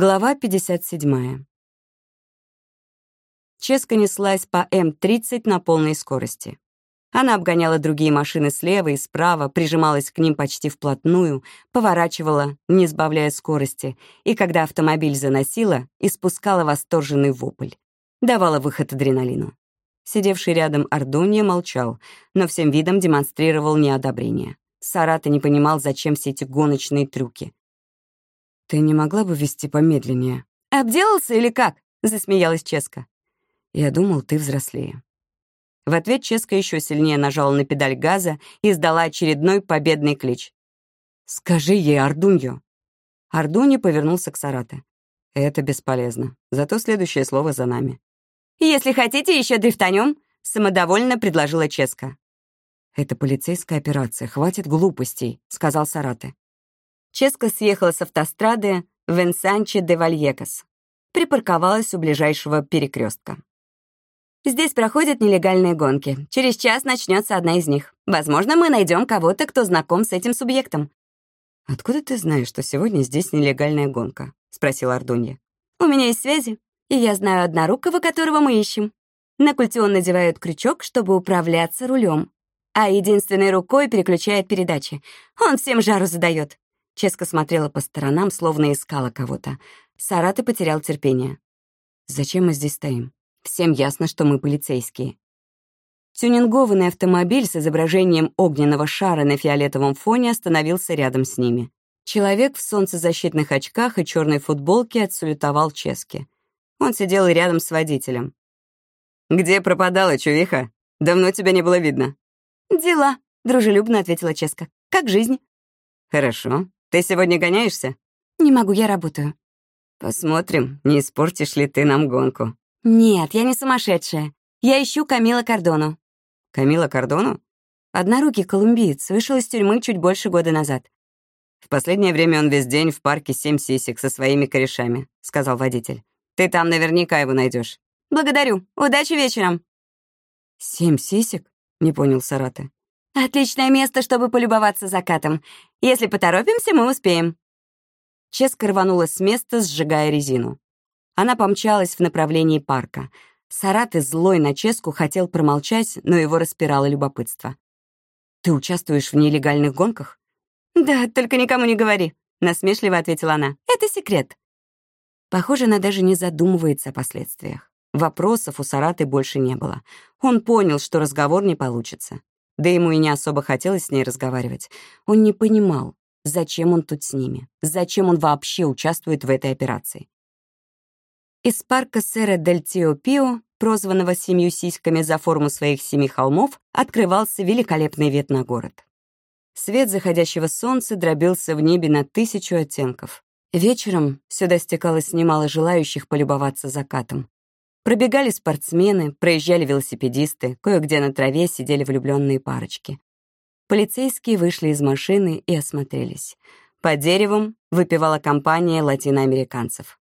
Глава 57. Ческа неслась по М-30 на полной скорости. Она обгоняла другие машины слева и справа, прижималась к ним почти вплотную, поворачивала, не сбавляя скорости, и когда автомобиль заносила, испускала восторженный вопль. Давала выход адреналину. Сидевший рядом Ардунья молчал, но всем видом демонстрировал неодобрение. Сарата не понимал, зачем все эти гоночные трюки. «Ты не могла бы вести помедленнее?» «Обделался или как?» — засмеялась Ческа. «Я думал, ты взрослее». В ответ Ческа еще сильнее нажала на педаль газа и издала очередной победный клич. «Скажи ей, Ардунью!» Ардунья повернулся к Сарате. «Это бесполезно. Зато следующее слово за нами». «Если хотите, еще дрифтанем», — самодовольно предложила Ческа. «Это полицейская операция, хватит глупостей», — сказал Сарате. Ческа съехала с автострады в Энсанче де Вальекас. Припарковалась у ближайшего перекрестка. Здесь проходят нелегальные гонки. Через час начнется одна из них. Возможно, мы найдем кого-то, кто знаком с этим субъектом. «Откуда ты знаешь, что сегодня здесь нелегальная гонка?» — спросил Ардунья. «У меня есть связи, и я знаю однорукого, которого мы ищем. На культе он надевает крючок, чтобы управляться рулем, а единственной рукой переключает передачи. Он всем жару задает. Ческа смотрела по сторонам, словно искала кого-то. Сараты потерял терпение. «Зачем мы здесь стоим? Всем ясно, что мы полицейские». Тюнингованный автомобиль с изображением огненного шара на фиолетовом фоне остановился рядом с ними. Человек в солнцезащитных очках и черной футболке отсалютовал Ческе. Он сидел рядом с водителем. «Где пропадала, чувиха? Давно тебя не было видно». «Дела», — дружелюбно ответила Ческа. «Как жизнь?» «Хорошо. Ты сегодня гоняешься?» «Не могу, я работаю». «Посмотрим, не испортишь ли ты нам гонку». «Нет, я не сумасшедшая. Я ищу Камила Кордону». «Камила Кордону?» Однорукий колумбиец, вышел из тюрьмы чуть больше года назад. «В последнее время он весь день в парке «Семь сисек» со своими корешами», — сказал водитель. «Ты там наверняка его найдешь. «Благодарю. Удачи вечером». «Семь сисек?» — не понял Сараты. Отличное место, чтобы полюбоваться закатом. Если поторопимся, мы успеем». Ческа рванула с места, сжигая резину. Она помчалась в направлении парка. Сараты, злой на Ческу, хотел промолчать, но его распирало любопытство. «Ты участвуешь в нелегальных гонках?» «Да, только никому не говори», — насмешливо ответила она. «Это секрет». Похоже, она даже не задумывается о последствиях. Вопросов у Сараты больше не было. Он понял, что разговор не получится. Да ему и не особо хотелось с ней разговаривать. Он не понимал, зачем он тут с ними, зачем он вообще участвует в этой операции. Из парка Сера Дель Тио Пио, прозванного семью сиськами за форму своих семи холмов, открывался великолепный вид на город. Свет заходящего солнца дробился в небе на тысячу оттенков. Вечером сюда стекалось немало желающих полюбоваться закатом. Пробегали спортсмены, проезжали велосипедисты, кое-где на траве сидели влюбленные парочки. Полицейские вышли из машины и осмотрелись. По деревам выпивала компания латиноамериканцев.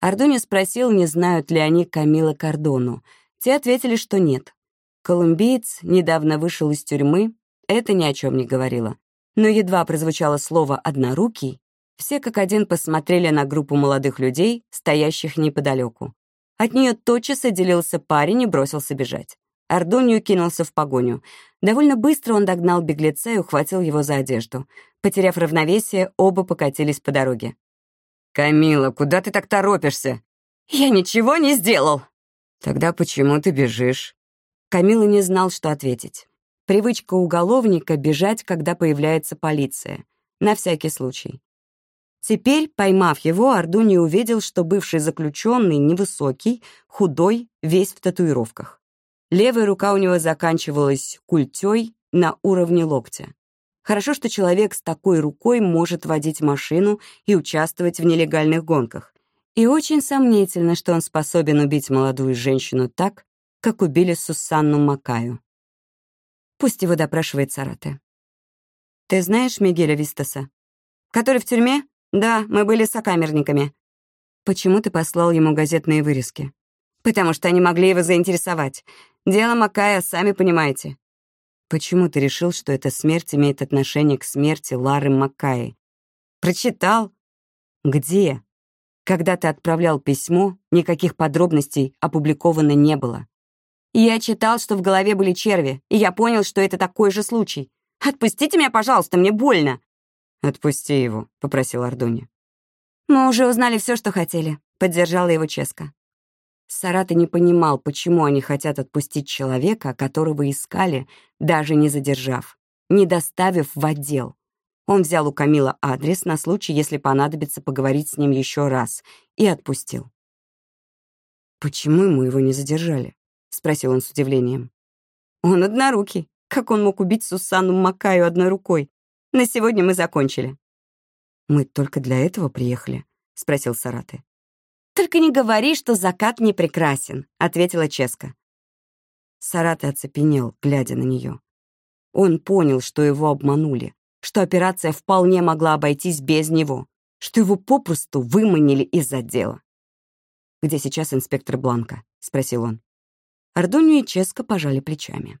Ардуни спросил, не знают ли они Камила Кордону. Те ответили, что нет. Колумбиец недавно вышел из тюрьмы, это ни о чем не говорило. Но едва прозвучало слово «однорукий», все как один посмотрели на группу молодых людей, стоящих неподалеку. От нее тотчас отделился парень и бросился бежать. Ардонью кинулся в погоню. Довольно быстро он догнал беглеца и ухватил его за одежду. Потеряв равновесие, оба покатились по дороге. «Камила, куда ты так торопишься?» «Я ничего не сделал!» «Тогда почему ты бежишь?» Камила не знал, что ответить. Привычка уголовника — бежать, когда появляется полиция. На всякий случай. Теперь, поймав его, Ардуни увидел, что бывший заключенный невысокий, худой, весь в татуировках. Левая рука у него заканчивалась культей на уровне локтя. Хорошо, что человек с такой рукой может водить машину и участвовать в нелегальных гонках. И очень сомнительно, что он способен убить молодую женщину так, как убили Сусанну Макаю. Пусть его допрашивает Сарате. «Ты знаешь Мигеля Вистаса?» «Который в тюрьме?» «Да, мы были сокамерниками». «Почему ты послал ему газетные вырезки?» «Потому что они могли его заинтересовать. Дело Макая, сами понимаете». «Почему ты решил, что эта смерть имеет отношение к смерти Лары Маккаи?» «Прочитал». «Где?» Когда ты отправлял письмо, никаких подробностей опубликовано не было. Я читал, что в голове были черви, и я понял, что это такой же случай. Отпустите меня, пожалуйста, мне больно. «Отпусти его», — попросил Ардони. «Мы уже узнали все, что хотели», — поддержала его Ческа. Сараты не понимал, почему они хотят отпустить человека, которого искали, даже не задержав, не доставив в отдел. Он взял у Камила адрес на случай, если понадобится поговорить с ним еще раз, и отпустил. «Почему ему его не задержали?» — спросил он с удивлением. «Он однорукий. Как он мог убить Сусанну Макаю одной рукой? На сегодня мы закончили». «Мы только для этого приехали?» — спросил Сараты. «Только не говори, что закат не прекрасен», — ответила Ческа. Сараты оцепенел, глядя на нее. Он понял, что его обманули, что операция вполне могла обойтись без него, что его попросту выманили из отдела. «Где сейчас инспектор Бланка?» — спросил он. Ардонию и Ческа пожали плечами.